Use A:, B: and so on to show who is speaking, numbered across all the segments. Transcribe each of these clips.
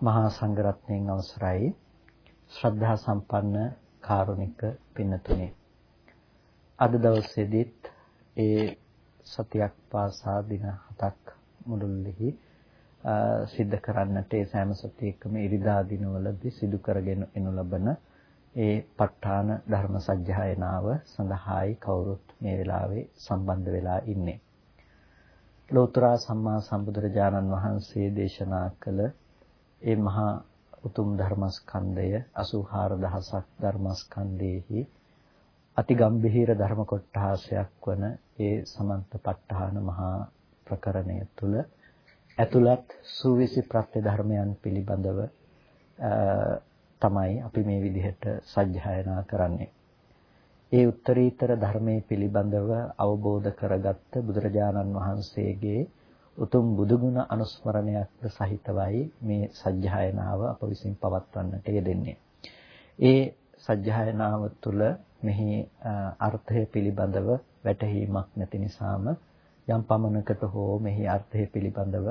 A: මහා සංඝරත්නයන් අවසරයි ශ්‍රද්ධා සම්පන්න කාරුණික පින්නතුනි අද දවසේදීත් ඒ සතියක් පාසා දින හතක් මුළුල්ලෙහි සිද්ධ කරන්නට ඒ සෑම සතියකම ඉරිදා දිනවලදී සිදු කරගෙන එනු ලබන ඒ ප ဋ ාණ ධර්ම සජ්ජායනාව සඳහායි කවුරුත් මේ වෙලාවේ සම්බන්ධ වෙලා ඉන්නේ. ලෝතර සම්මා සම්බුදුරජාණන් වහන්සේ දේශනා කළ ඒ මහා උතුම් ධර්මස්කන්ධය 84000ක් ධර්මස්කන්ධයේහි අති ගම්භීර ධර්ම කොටහසයක් වන ඒ සමන්තපට්ඨාන මහා ප්‍රකරණය තුල ඇතුළත් සූවිසි ප්‍රත්‍ය ධර්මයන් පිළිබඳව තමයි අපි මේ විදිහට සජ්ජායනා කරන්නේ. ඒ උත්තරීතර ධර්මයේ පිළිබඳව අවබෝධ කරගත්ත බුදුරජාණන් වහන්සේගේ උතුම් බුදුගුණ අනුස්මරණයක්ද සහිතවයි මේ සජ්ජායනාව අප විසින් පවත්වන්නට යෙදෙන්නේ. ඒ සජ්ජායනාව තුළ මෙහි අර්ථය පිළිබඳව වැටහීමක් නැති නිසාම යම් පමණකට හෝ මෙහි අර්ථය පිළිබඳව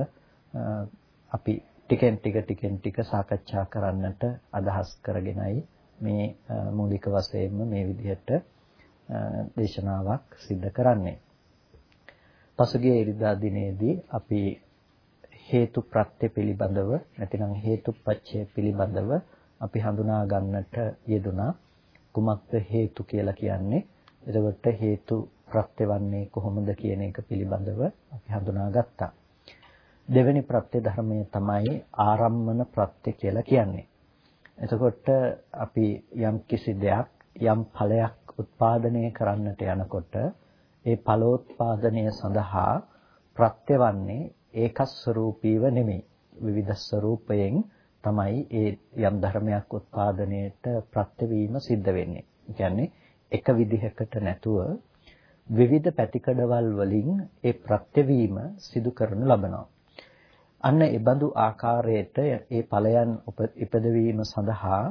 A: අපි ටිකෙන් ටික ටිකෙන් ටික සාකච්ඡා කරන්නට අදහස් කරගෙනයි මේ මූලික වශයෙන්ම මේ විදිහට දේශනාවක් සිද්ධ කරන්නේ. පසුගිය ඉරිදා දිනේදී අපි හේතු ප්‍රත්‍ය පිළිබඳව නැතිනම් හේතුපච්චය පිළිබඳව අපි හඳුනා ගන්නට යෙදුනා කුමක්ද හේතු කියලා කියන්නේ? එතකොට හේතු ප්‍රත්‍ය වන්නේ කොහොමද කියන එක පිළිබඳව අපි හඳුනා ගත්තා. දෙවෙනි ප්‍රත්‍ය ධර්මය තමයි ආරම්මන ප්‍රත්‍ය කියලා කියන්නේ. එතකොට අපි යම් කිසි දෙයක් යම් ඵලයක් උත්පාදනය කරන්නට යනකොට ඒ ඵලෝත්පාදනය සඳහා ප්‍රත්‍යවන්නේ ඒකස් ස්වરૂපීව නෙමෙයි. විවිධ ස්වરૂපයෙන් තමයි ඒ යම් ධර්මයක් උත්පාදනයේට ප්‍රත්‍යවීම සිද්ධ වෙන්නේ. කියන්නේ එක විදිහකට නැතුව විවිධ පැතිකඩවල් වලින් ඒ ප්‍රත්‍යවීම සිදු කරනු ලබනවා. අන්න ඒ බඳු ආකාරයට ඒ ඵලයන් ඉපදවීම සඳහා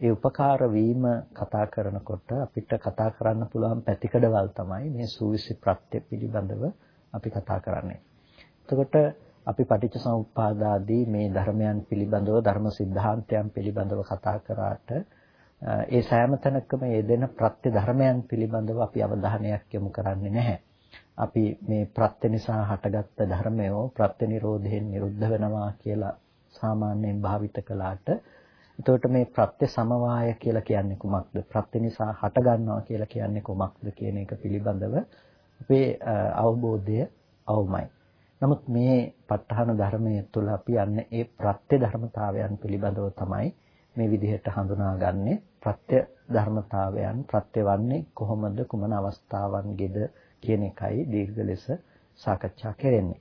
A: ඒ උපකාර වීම කතා කරනකොට අපිට කතා කරන්න පුළුවන් පැතිකඩවල් තමයි මේ සූවිසි ප්‍රත්‍ය පිළිබඳව අපි කතා කරන්නේ. එතකොට අපි පටිච්චසමුප්පාදාදී මේ ධර්මයන් පිළිබඳව ධර්ම સિદ્ધාන්තයන් පිළිබඳව කතා කරාට ඒ සෑම තැනකම යෙදෙන ප්‍රත්‍ය ධර්මයන් පිළිබඳව අපි අවධානයක් යොමු කරන්නේ නැහැ. අපි මේ ප්‍රත්‍ය නිසා හටගත්ත ධර්මයෝ ප්‍රත්‍ය නිරෝධයෙන් නිරුද්ධ වෙනවා කියලා සාමාන්‍යයෙන් භාවිත කළාට එතකොට මේ ප්‍රත්‍ය සමவாய කියලා කියන්නේ කුමක්ද? ප්‍රත්‍ය නිසා හට ගන්නවා කියලා කියන්නේ කුමක්ද කියන එක පිළිබඳව අපේ අවබෝධය අවමයි. නමුත් මේ ප ဋ ාහන ධර්මයේ තුල අපි යන්නේ ඒ ප්‍රත්‍ය ධර්මතාවයන් පිළිබඳව තමයි මේ විදිහට හඳුනාගන්නේ. ප්‍රත්‍ය ධර්මතාවයන් ප්‍රත්‍යවන්නේ කොහොමද කුමන අවස්ථාවන්ගෙද කියන එකයි දීර්ඝ ලෙස සාකච්ඡා කරන්නේ.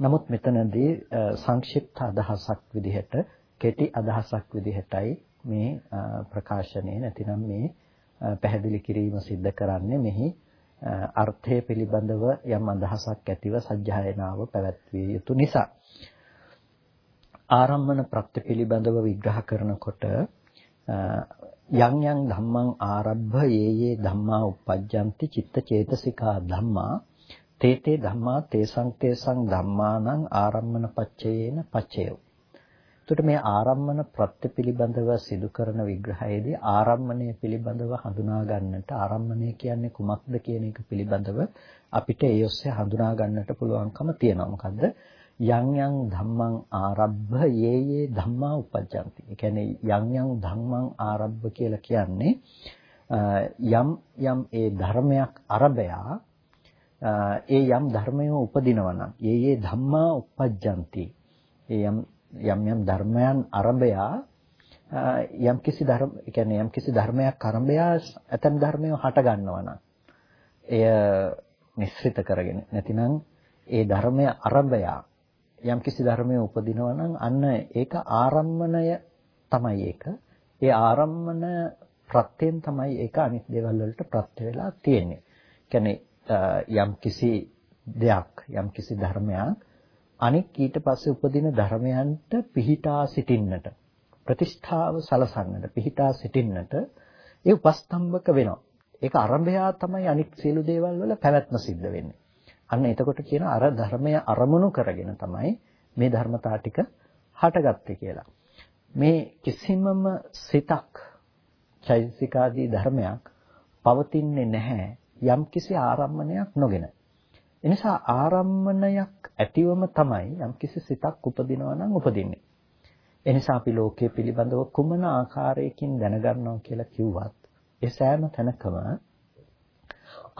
A: නමුත් මෙතනදී සංක්ෂිප්ත අදහසක් විදිහට කෙටි අදහසක් විදිහටයි මේ ප්‍රකාශනය නැතිනම් මේ පැහැදිලි කිරීම සිද්ධ කරන්නේ. මෙහි අර්ථය පිළිබඳව යම් අදහසක් ඇතිව සජ්ජායනාව පැවැත්විය යුතු නිසා. ආරම්මන ප්‍රත්‍ය පිළිබඳව විග්‍රහ කරනකොට යම් යම් ධම්මං ආරබ්භ යේ යේ ධම්මා uppajjanti චිත්ත චේතසිකා ධම්මා තේතේ ධම්මා තේසං තේසං ධම්මානං ආරම්මන පච්චයේන පච්චයෝ. එතකොට මේ ආරම්මන ප්‍රත්‍ය පිළිබඳව සිදු කරන විග්‍රහයේදී ආරම්මණය පිළිබඳව හඳුනා ගන්නට ආරම්මණය කියන්නේ කුමක්ද කියන එක පිළිබඳව අපිට ඒ ඔස්සේ හඳුනා ගන්නට පුළුවන්කම තියෙනවා. මොකද්ද? යම් යම් ධම්මං ආරබ්බ යේ යේ ධම්මා උපජ්ජಂತಿ. ඒ කියන්නේ යම් යම් ධම්මං ආරබ්බ කියලා කියන්නේ යම් යම් ඒ ධර්මයක් අරබයා ඒ යම් ධර්මයෝ උපදිනවා නම් යේ යේ ධම්මා උපජ්ජಂತಿ. ඒ යම් යම් යම් ධර්මයන් අරඹයා යම් කිසි ධර්ම කියන්නේ යම් කිසි ධර්මයක් අරඹයා ඇතම් ධර්මය හට ගන්නවා නම් එය මිශ්‍රිත කරගෙන නැතිනම් ඒ ධර්මය අරඹයා යම් කිසි ධර්මයක උපදිනවා නම් අන්න ඒක ආරම්මණය තමයි ඒක. ඒ ආරම්මන ප්‍රත්‍යයෙන් තමයි ඒක අනිත් දේවල් වලට ප්‍රත්‍ය වෙලා තියෙන්නේ. කියන්නේ යම් කිසි දෙයක් යම් කිසි ධර්මයක් අනික් ඊට පස්සේ උපදින ධර්මයන්ට පිහිටා සිටින්නට ප්‍රතිෂ්ඨාව සලසන්නට පිහිටා සිටින්නට ඒ උපස්තම්භක වෙනවා. ඒක අරඹයා තමයි අනික් සියලු දේවල් වල පැවැත්ම සිද්ධ වෙන්නේ. අන්න එතකොට කියන අර ධර්මය අරමුණු කරගෙන තමයි මේ ධර්මතා ටික හටගත්තේ කියලා. මේ කිසිමම සිතක් චෛතසිකාදී ධර්මයක් පවතින්නේ නැහැ යම් කිසි ආරම්මණයක් නොගෙන. එනිසා ආරම්මණයක් ඇතිවම තමයි යම් කිසි සිතක් උපදිනවා නම් උපදින්නේ. එනිසා අපි ලෝකයේ පිළිබඳව කුමන ආකාරයකින් දැනගන්නවා කියලා කිව්වත් ඒ සෑම තැනකම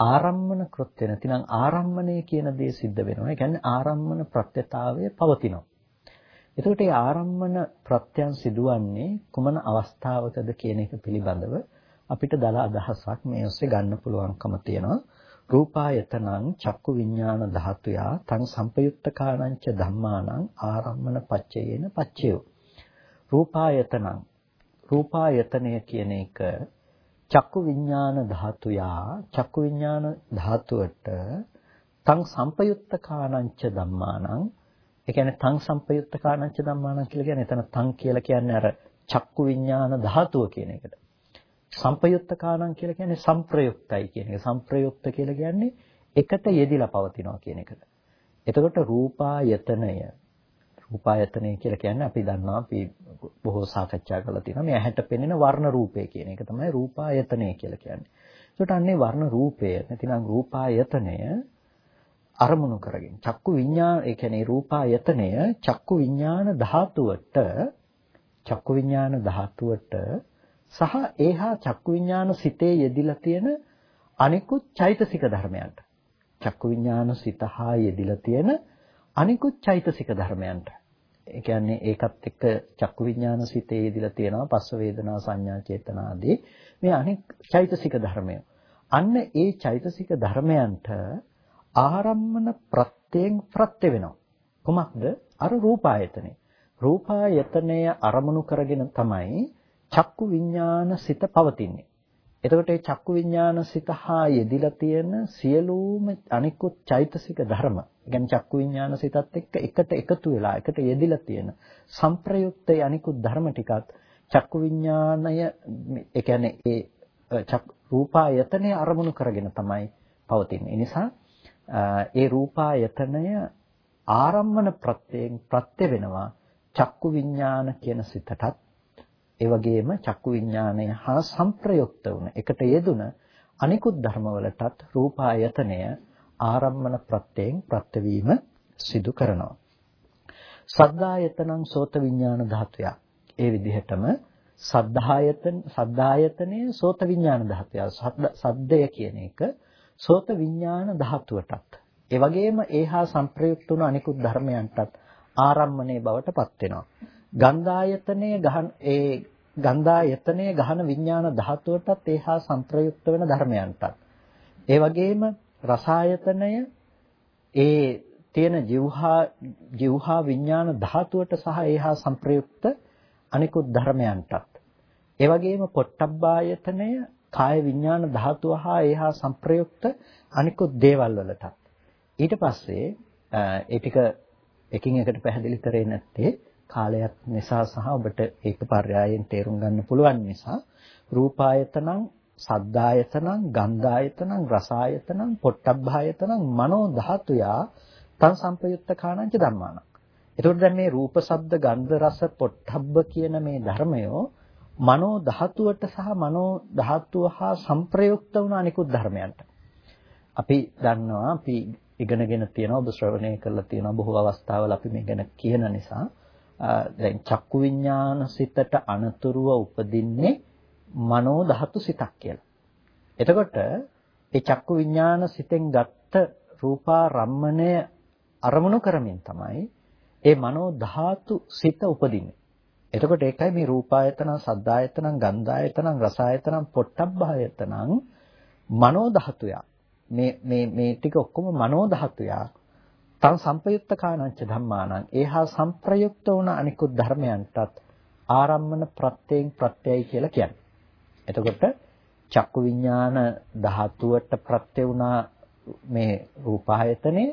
A: ආරම්මන කෘත්‍ය නැතිනම් ආරම්මණය කියන දේ සිද්ධ වෙනවා. ඒ කියන්නේ ආරම්මන ප්‍රත්‍යතාවය පවතිනවා. එතකොට මේ ආරම්මන ප්‍රත්‍යයන් සිදුවන්නේ කුමන අවස්ථාවකද කියන එක පිළිබඳව අපිට දල අදහසක් මේ ඔස්සේ ගන්න පුළුවන්කම තියෙනවා. රූපායතනං චක්කු විඥාන ධාතුයා තං සම්පයුත්තකාණංච ධම්මානං ආරම්මන පච්චයේන පච්චයෝ. රූපායතනං රූපායතනය කියන එක චක්කු විඥාන ධාතුයා චක්කු විඥාන ධාතුවට තං සම්පයුත්තකාණංච ධම්මානං ඒ කියන්නේ තං සම්පයුත්ත කාණංච ධම්මානං කියලා කියන්නේ එතන තං කියලා කියන්නේ අර චක්කු විඥාන ධාතුව කියන එකට. සම්පයුත්ත කාණං කියලා කියන්නේ සංප්‍රයුක්තයි කියන එක. සංප්‍රයුක්ත කියලා කියන්නේ එකට යෙදිලා පවතිනවා කියන එකට. එතකොට රූපායතනය රූපායතනය කියලා කියන්නේ අපි දන්නවා අපි බොහෝ සාකච්ඡා කරලා තියෙනවා මේ ඇහැට පෙනෙන වර්ණ රූපය කියන එක තමයි රූපායතනය කියලා කියන්නේ. ඒකට අන්නේ වර්ණ රූපය නැතිනම් රූපායතනය අරමුණු කරගෙන චක්කු විඤ්ඤාණ ඒ කියන්නේ රූපායතනය චක්කු විඤ්ඤාණ ධාතුවට චක්කු විඤ්ඤාණ ධාතුවට සහ ඒහා චක්කු විඤ්ඤාණ සිතේ යෙදිලා තියෙන අනිකුත් චෛතසික ධර්මයන්ට චක්කු විඤ්ඤාණ සිත හා යෙදිලා තියෙන අනිකුත් චෛතසික ධර්මයන්ට ඒ කියන්නේ ඒකත් එක්ක චක්කු විඤ්ඤාණ සිතේ යෙදිලා තියෙනවා පස්ස වේදනා සංඥා චේතනා ආදී මේ අනික් චෛතසික ධර්මය අන්න ඒ චෛතසික ධර්මයන්ට ආරම්මන ප්‍රත්‍යයෙන් ප්‍රත්‍ය වෙනවා. කොහොමද? අර රූපායතනේ. රූපායතනය අරමුණු කරගෙන තමයි චක්කු විඥාන සිත පවතින්නේ. එතකොට මේ චක්කු විඥාන සිත හා යෙදිලා තියෙන සියලුම අනිකුත් චෛතසික ධර්ම, කියන්නේ චක්කු විඥාන සිතත් එක්ක එකට එකතු වෙලා එකට යෙදිලා තියෙන සංප්‍රයුක්ත අනිකුත් ධර්ම ටිකත් චක්කු විඥානය ඒ කියන්නේ ඒ රූපායතනය අරමුණු කරගෙන තමයි පවතින්නේ. ඒ නිසා ඒ රූපායතනය ආරම්මන ප්‍රත්‍යයෙන් ප්‍රත්‍ය වෙනවා චක්කු විඥාන කියන සිතටත් ඒ වගේම චක්කු විඥානය හා සංප්‍රයුක්ත වුණ එකට යෙදුන අනිකුත් ධර්මවලටත් රූපායතනය ආරම්මන ප්‍රත්‍යයෙන් ප්‍රත්‍යවීම සිදු කරනවා. සද්දායතනං සෝත විඥාන ධාතුය ඒ විදිහටම සද්ධායතන සද්ධායතනයේ සෝත විඥාන ධාතුය සද්දය කියන එක සෝත විඥාන ධාතුවටත්. ඒ වගේම ඒහා සංප්‍රයුක්ත වුණු අනිකුත් ධර්මයන්ටත් ආරම්මණය බවට පත් වෙනවා. ගන්ධායතනයේ ගහන ඒ ගන්ධායතනයේ ගහන විඥාන ධාතුවටත් ඒහා සංප්‍රයුක්ත වෙන ධර්මයන්ටත් ඒ වගේම රසායතනය ඒ තියෙන જીවහා જીවහා විඥාන ධාතුවට සහ ඒහා සංප්‍රයුක්ත අනිකුත් ධර්මයන්ටත් ඒ වගේම පොට්ටබ්බායතනය කාය විඥාන ධාතුව හා ඒහා සංප්‍රයුක්ත අනිකුත් දේවල් වලට. ඊට පස්සේ ඒ ටික එකින් එකට පැහැදිලි කරේ නැත්තේ කාලයක් නිසා සහ ඔබට ඒක පර්යායෙන් තේරුම් ගන්න පුළුවන් නිසා රූපායතනං සද්දායතනං ගන්ධායතනං රසායතනං පොට්ටබ්බායතනං මනෝ ධාතුයා තං සංපයුත්ත කාණංච ධම්මානං. එතකොට දැන් මේ රූප ශබ්ද ගන්ධ රස පොට්ටබ්බ කියන මේ ධර්මයෝ මනෝ ධාතුවට සහ මනෝ ධාතුව හා සංප්‍රයුක්ත වුණ අනිකුත් ධර්මයන්ට. අපි දන්නවා අපි ඉගෙනගෙන තියෙනවා ඔබ ශ්‍රවණය කරලා තියෙනවා බොහෝ අවස්ථාවල අපි මේ ගැන කියන නිසා දැන් චක්කු විඥාන සිතට අනතුරුව උපදින්නේ මනෝ ධාතු සිතක් කියලා. එතකොට ඒ චක්කු විඥාන සිතෙන් ගත්ත රූපා රම්මණය අරමුණු කරමින් තමයි ඒ මනෝ ධාතු සිත උපදින්නේ. එතකොට ඒකයි මේ රූපායතන, සද්දායතන, ගන්ධායතන, රසායතන, පොට්ටබ්බායතන මනෝ ධාතුය. මේ මේ මේ ටික ඔක්කොම මනෝ ධාතුය. තන් සංපයුක්ත කාණංච ධම්මානං ඒහා සංප්‍රයුක්ත වුණ අනිකුත් ධර්මයන්ටත් ආරම්මන ප්‍රත්‍යයෙන් ප්‍රත්‍යයයි කියලා කියන්නේ. එතකොට චක්කු විඥාන ධාතුවට ප්‍රත්‍ය වුණා මේ රූපායතනේ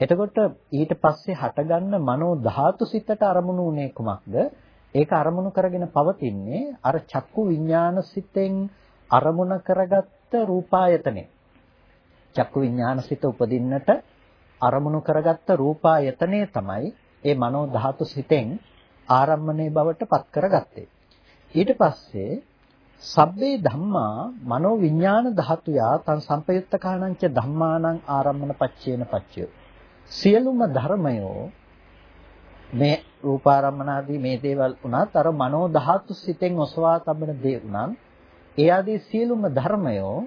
A: එතකොට ඊට පස්සේ හටගන්න මනෝ ධාතු සිතට අරමුණු උනේ කුමක්ද? ඒක අරමුණු කරගෙන පවතින්නේ අර චක්කු විඥාන සිතෙන් අරමුණ කරගත්ත රූපායතනෙ. චක්කු විඥාන සිත උපදින්නට අරමුණු කරගත්ත රූපායතනය තමයි ඒ මනෝ ධාතු සිතෙන් ආරම්මණය බවට පත් කරගත්තේ. ඊට පස්සේ සබ්බේ ධම්මා මනෝ විඥාන ධාතුයා තන් සංපයුත්තකාණංච ධම්මානං ආරම්මන පච්චේන පච්චය. සියලුම ධර්මයෝ මේ රූපාරම්මනාදී මේ දේවල් උනත් අර මනෝ ධාතු සිතෙන් ඔසවා තබන දේ උනත් ඒ ආදී සියලුම ධර්මයෝ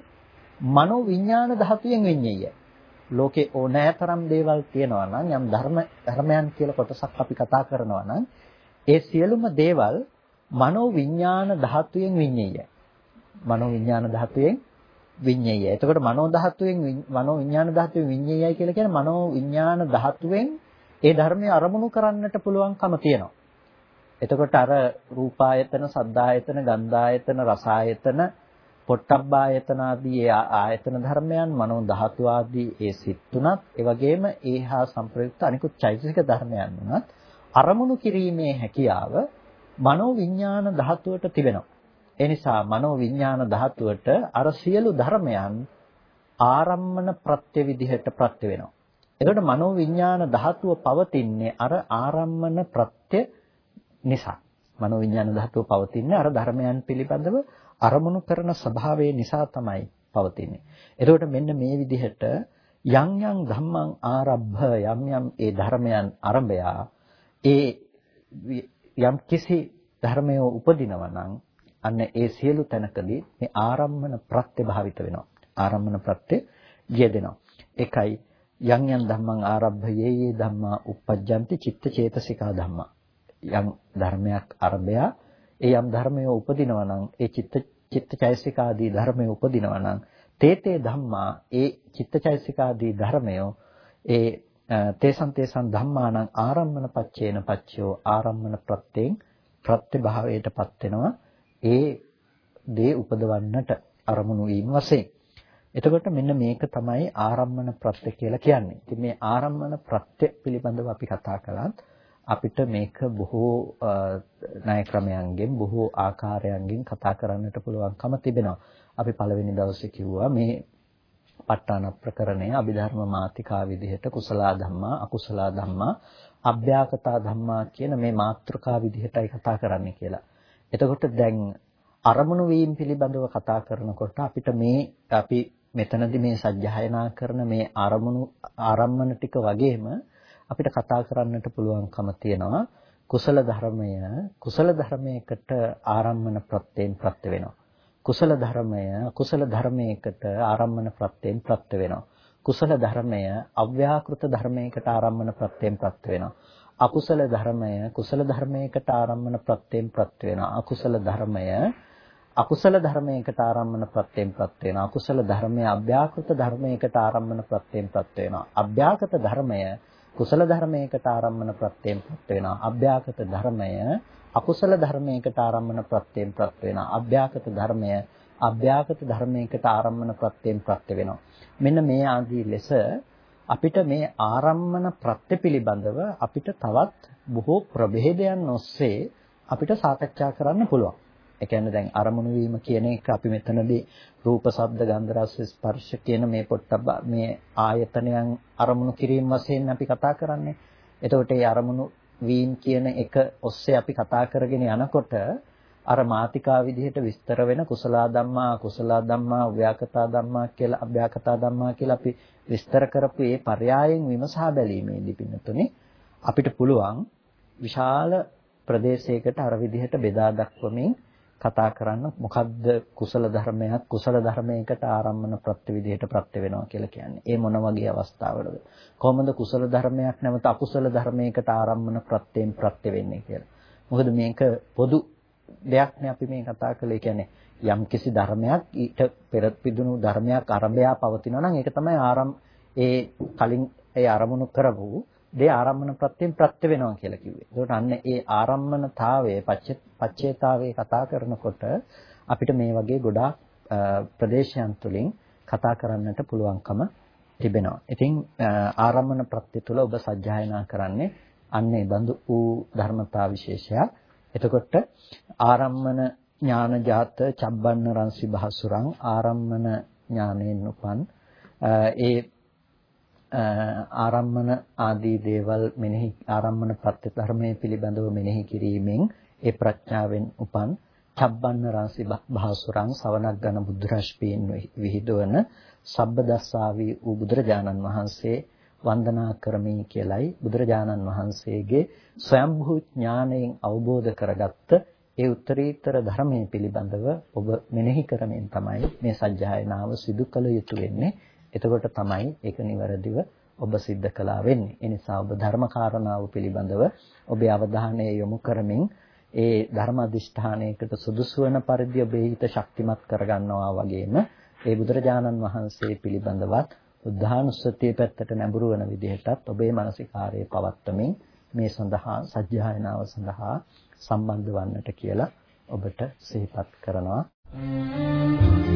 A: මනෝ විඥාන ධාතුයෙන් වෙන්නේය. ලෝකේ ඕනෑතරම් දේවල් තියෙනවා නම් යම් ධර්ම ධර්මයන් කියලා කොටසක් අපි කතා කරනවා නම් ඒ සියලුම දේවල් මනෝ විඥාන ධාතුයෙන් විඤ්ඤේයයි. මනෝ විඥාන ධාතුයෙන් විඤ්ඤේයයි. එතකොට මනෝ ධාතුවෙන් මනෝ විඥාන ධාතුවෙන් විඤ්ඤේයයි කියලා කියන්නේ මනෝ විඥාන ධාතුවෙන් ඒ ධර්මය අරමුණු කරන්නට පුළුවන්කම තියෙනවා. එතකොට අර රූපායතන, සද්දායතන, ගන්ධායතන, රසායතන, පොට්ටබ්බායතන ආදී ඒ ආයතන ධර්මයන්, මනෝ ධාතු ආදී ඒ සිත් තුනත්, ඒ වගේම ඒහා සංප්‍රයුක්ත අනිකුත් චෛතසික ධර්මයන් උනත් අරමුණු කිරීමේ හැකියාව මනෝ විඥාන ධාතුවට තිබෙනවා. ඒ නිසා මනෝ විඥාන ධාතුවට අර සියලු ධර්මයන් ආරම්මන ප්‍රත්‍ය විදිහට ප්‍රත්‍ය වෙනවා. එතකොට මනෝ විඥාන ධාතුව පවතින්නේ අර ආරම්මන ප්‍රත්‍ය නිසා. මනෝ විඥාන ධාතුව පවතින්නේ අර ධර්මයන් පිළිබඳව අරමුණු කරන ස්වභාවය නිසා තමයි පවතින්නේ. එතකොට මෙන්න මේ විදිහට යම් යම් ධම්මං ආරබ්භ යම් යම් ඒ ධර්මයන් අරඹයා ඒ යම් කිසි ධර්මයෝ උපදිනවා නම් අන්න ඒ සියලු තැනකදී මේ ආරම්මන ප්‍රත්‍ය භාවිත වෙනවා. ආරම්මන ප්‍රත්‍ය යෙදෙනවා. ඒකයි යම් යම් ධම්මං ආරබ්භයේ යේ ධම්මා uppajjanti චිත්ත චේතසිකා ධම්මා. යම් ධර්මයක් අරබයා ඒ යම් ධර්මයෝ උපදිනවා නම් ඒ චිත්ත චිත්තචෛසික ආදී ධර්මයෝ උපදිනවා නම් තේතේ ධම්මා ඒ චිත්තචෛසික ආදී ධර්මයෝ ඒ තේසං තේසං ධම්මානං ආරම්මන පච්චේන පච්චයෝ ආරම්මන ප්‍රත්‍යයෙන් ප්‍රත්‍යභාවයටපත් වෙනවා ඒ දේ උපදවන්නට අරමුණු වීම වශයෙන්. එතකොට මෙන්න මේක තමයි ආරම්මන ප්‍රත්‍ය කියලා කියන්නේ. ඉතින් මේ ආරම්මන ප්‍රත්‍ය පිළිබඳව අපි කතා කළත් අපිට මේක බොහෝ ණය ක්‍රමයන්ගෙන් බොහෝ ආකාරයන්ගෙන් කතා කරන්නට පුළුවන්කම තිබෙනවා. අපි පළවෙනි දවසේ කිව්වා මේ ප ဋ ාණ ප්‍රකරණය අභිධර්ම මාතිකා විදිහට කුසලා ධම්මා අකුසලා ධම්මා අභ්‍යාකතා ධම්මා කියන මේ මාත්‍රකා විදිහටයි කතා කරන්නේ කියලා. එතකොට දැන් අරමුණු වීම පිළිබඳව කතා කරනකොට අපිට මේ අපි මෙතනදී මේ සජ්ජායනා කරන මේ අරමුණු ආරම්මන ටික වගේම අපිට කතා කරන්නට පුළුවන්කම තියෙනවා කුසල ධර්මය කුසල ධර්මයකට ආරම්මන ප්‍රත්‍යයෙන් ප්‍රත්‍ය වෙනවා. කුසල ධර්මය කුසල ධර්මයකට ආරම්මන ප්‍රත්‍යයෙන් ප්‍රත්‍ය වෙනවා. කුසල ධර්මය අව්‍යාකෘත ධර්මයකට ආරම්මන ප්‍රත්‍යයෙන් ප්‍රත්‍ය වෙනවා. අකුසල ධර්මය කුසල ධර්මයකට ආරම්මන ප්‍රත්‍යයෙන් ප්‍රත්‍ය වෙනවා. අකුසල ධර්මය අකුසල ධර්මයකට ආරම්මන ප්‍රත්‍යයෙන් ප්‍රත්‍ය වෙනවා. අකුසල ධර්මය අභ්‍යාකෘත ධර්මයකට ආරම්මන ප්‍රත්‍යයෙන් ප්‍රත්‍ය වෙනවා. අභ්‍යාකත ධර්මය කුසල ධර්මයකට ආරම්මන ප්‍රත්‍යයෙන් ප්‍රත්‍ය වෙනවා. අභ්‍යාකත ධර්මය අකුසල ධර්මයකට ආරම්මන ප්‍රත්‍යයෙන් ප්‍රත්‍ය වෙනවා. අභ්‍යාකත ධර්මය අභ්‍යාකත ධර්මයකට ආරම්මන ප්‍රත්‍යයෙන් ප්‍රත්‍ය වෙනවා. මෙන්න මේ ආදී ලෙස අපිට මේ ආරම්මන ප්‍රත්‍ය පිළිබඳව අපිට තවත් බොහෝ ප්‍රභේදයන් ඔස්සේ අපිට සාකච්ඡා කරන්න පුළුවන්. ඒ කියන්නේ දැන් අරමුණු වීම කියන එක අපි මෙතනදී රූප, ශබ්ද, ගන්ධ, රස, ස්පර්ශ කියන මේ පොට්ටබ්බ මේ ආයතනයන් අරමුණු කිරීම වශයෙන් අපි කතා කරන්නේ. එතකොට මේ අරමුණු වීම කියන එක ඔස්සේ අපි කතා කරගෙන යනකොට අර මාතිකා විදිහට විස්තර වෙන කුසල ධම්මා, කුසල ධම්මා, ව්‍යාකතා ධම්මා කියලා අභ්‍යාකතා ධම්මා කියලා අපි විස්තර කරපු මේ පරයයන් විමසා බැලීමේදී පින්නතුනේ අපිට පුළුවන් විශාල ප්‍රදේශයකට අර විදිහට බෙදා දක්වමින් කතා කරන්න මොකද්ද කුසල ධර්මයක් කුසල ධර්මයකට ආරම්මන ප්‍රත්‍ය විදිහට ප්‍රත්‍ය වෙනවා කියලා කියන්නේ. ඒ මොන වගේ අවස්ථාවලද? කොහොමද කුසල ධර්මයක් නැවත අකුසල ධර්මයකට ආරම්මන ප්‍රත්‍යයෙන් ප්‍රත්‍ය වෙන්නේ කියලා. මොකද මේක පොදු දෙයක් නේ අපි මේ කතා කළේ. කියන්නේ යම් කිසි ධර්මයක් ඊට පෙර පිදුණු ධර්මයක් අරබයා පවතිනවා නම් ඒක තමයි ආරම් ඒ කලින් ඒ අරමුණු කරපු දේ ආරම්මන ප්‍රත්‍යයෙන් ප්‍රත්‍ය වෙනවා කියලා කිව්වේ. ඒකට අන්න ඒ ආරම්මනතාවයේ පච්චේතාවයේ කතා කරනකොට අපිට මේ වගේ ගොඩාක් ප්‍රදේශයන් තුලින් කතා කරන්නට පුළුවන්කම තිබෙනවා. ඉතින් ආරම්මන ප්‍රත්‍ය තුල ඔබ සජ්ජායනා කරන්නේ අන්න ඒ බඳු වූ ධර්මතා විශේෂයක්. එතකොට ආරම්මන ඥාන ජාත චබ්බන්න රංසි භාසුරං ආරම්මන ඥානයෙන් උපන් ඒ ආරම්මන ආදී දේවල් මෙනෙහි ආරම්මන ප්‍රත්‍ය ධර්මයේ පිළිබඳව මෙනෙහි කිරීමෙන් ඒ ප්‍රඥාවෙන් උපන් චබ්බන්න රාසි භාසුරං සවනක් ගන බුද්ධරශ්පීන් විහිදවන සබ්බදස්සාවී වූ බුදුරජාණන් වහන්සේ වන්දනා කරමි කියලයි බුදුරජාණන් වහන්සේගේ ස්වයම්භූ ඥාණයෙන් අවබෝධ කරගත්ත ඒ උත්තරීතර ධර්මයේ පිළිබඳව ඔබ මෙනෙහි කරමින් තමයි මේ සත්‍යයනාව සිදු කළ යුතු වෙන්නේ. එතකොට තමයි ඒක નિවරදිව ඔබ සිද්ධ කළා වෙන්නේ. ඒ නිසා ඔබ ධර්ම කාරණාව පිළිබඳව ඔබේ අවධානය යොමු කරමින් ඒ ධර්ම අධිෂ්ඨානයකට සුදුසු වන පරිදි ඔබේ හිත ශක්තිමත් කරගන්නවා වගේම ඒ බුදුරජාණන් වහන්සේ පිළිබඳවත් බුද්ධානුස්සතිය පැත්තට නැඹුරු වන විදිහටත් ඔබේ මානසිකාරයේ පවත්වමින් මේ සඳහා සත්‍යයනාව සඳහා සම්බන්ධ වන්නට කියලා ඔබට සිහිපත් කරනවා. Thank you.